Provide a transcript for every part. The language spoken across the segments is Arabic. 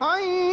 حي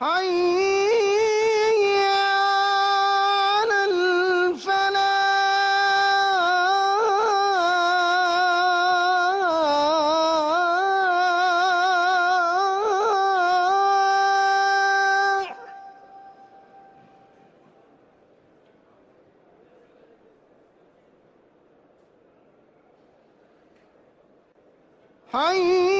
حي على الفلاح حي